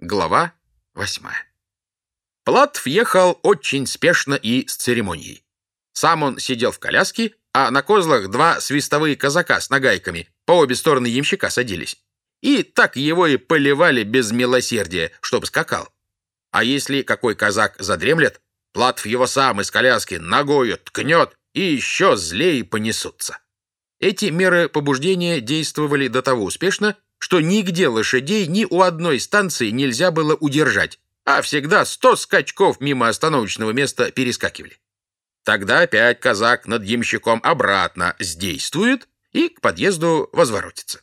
Глава восьмая. Платов ехал очень спешно и с церемонией. Сам он сидел в коляске, а на козлах два свистовые казака с нагайками по обе стороны ямщика садились. И так его и поливали без милосердия, чтоб скакал. А если какой казак задремлет, Платов его сам из коляски ногою ткнет, и еще злее понесутся. Эти меры побуждения действовали до того успешно, что нигде лошадей ни у одной станции нельзя было удержать, а всегда сто скачков мимо остановочного места перескакивали. Тогда опять казак над ямщиком обратно сдействует и к подъезду возворотится.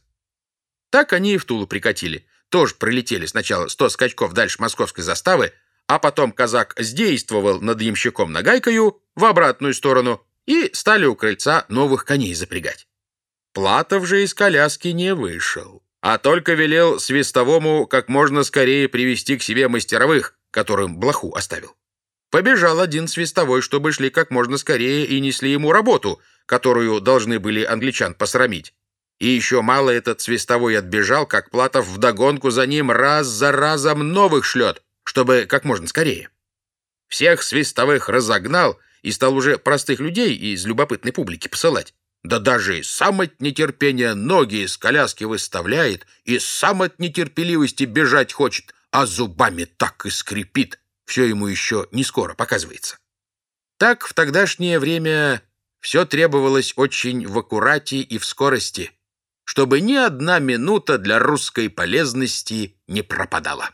Так они и в Тулу прикатили. Тоже пролетели сначала сто скачков дальше московской заставы, а потом казак сдействовал над ямщиком нагайкою в обратную сторону и стали у крыльца новых коней запрягать. Платов же из коляски не вышел а только велел свистовому как можно скорее привести к себе мастеровых, которым блоху оставил. Побежал один свистовой, чтобы шли как можно скорее и несли ему работу, которую должны были англичан посрамить. И еще мало этот свистовой отбежал, как Платов вдогонку за ним раз за разом новых шлет, чтобы как можно скорее. Всех свистовых разогнал и стал уже простых людей из любопытной публики посылать. Да даже и сам от нетерпения ноги из коляски выставляет, и сам от нетерпеливости бежать хочет, а зубами так и скрипит. Все ему еще не скоро показывается. Так в тогдашнее время все требовалось очень в аккурате и в скорости, чтобы ни одна минута для русской полезности не пропадала.